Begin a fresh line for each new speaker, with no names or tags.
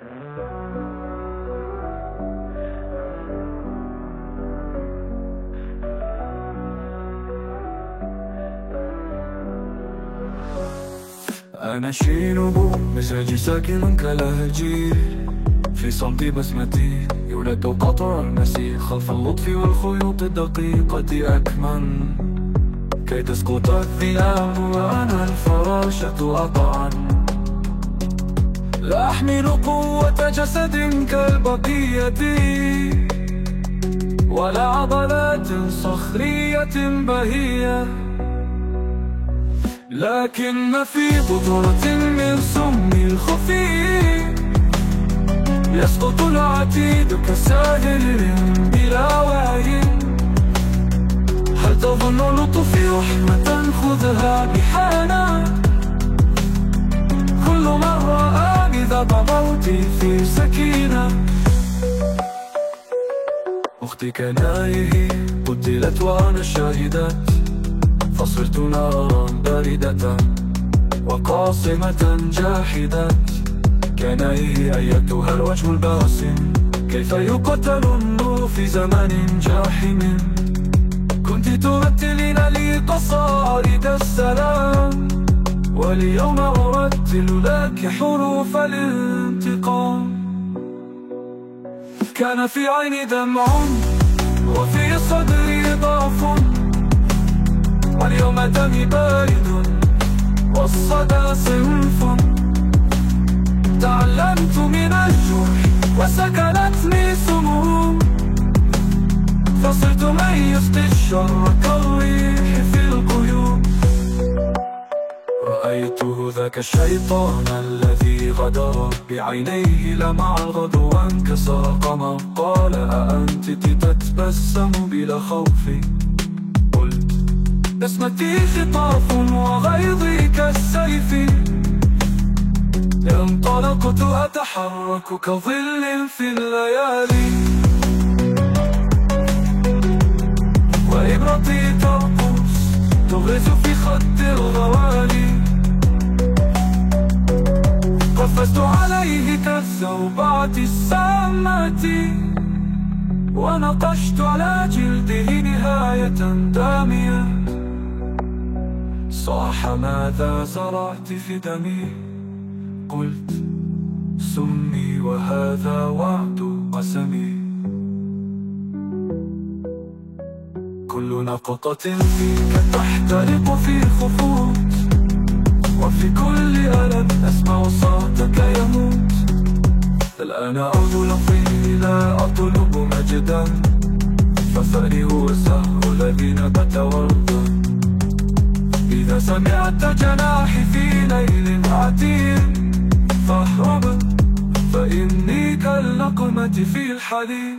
أنا شينوبو مزاجي ساكن كالهجير في صمتي بسمتي يولد قطر المسيح خلف اللطف والخيوط الدقيقة أكمن. كي تسقط الثياب وأنا الفراشة أطعن. لا أحمل قوة جسد كالبقية ولا عضلات صخرية بهية. لكن في قطرة من سم الخفي يسقط العتيد كسائل بلا وعي. هل تظن لطفي رحمة؟ خذها بحانا ضبوتي في سكينة. أختي كنايه قتلت وأنا الشاهدات فصرت نارا باردة وقاصمة جاحدة. كنايه أيتها الوجه الباسم؟ كيف يقتل النور في زمن جاحم؟ واليوم أرتل لك حروف الانتقام. كان في عيني دمع وفي صدري ضعف. واليوم دمي بارد والصدى صنف. تعلمت من الجرح وسكنتني سموم. فصرت من يسقي الشر كالريح في ذاك الشيطان الذي غدر بعينيه لمع الغدو وانكسر القمر قال أأنت تتبسم بلا خوف؟ قلت بسمتي خطاف وغيظي كالسيف. انطلقت أتحرك كظل في الليالي. وإبرتي ترقص تغرز في خد الغوالي. كالزوبعة السامة. ونقشت على جلده نهاية دامية. صاح ماذا زرعت في دمي؟ قلت سمي وهذا وعد قسمي. كل نقطة فيك تحترق في خفوت الآن أعود لفظي لا أطلب مجدا. فثري هو الزهر الذي نبت وردا إذا سمعت جناحي في ليل عتيم فاهرب. فإني كالنقمة في الحليم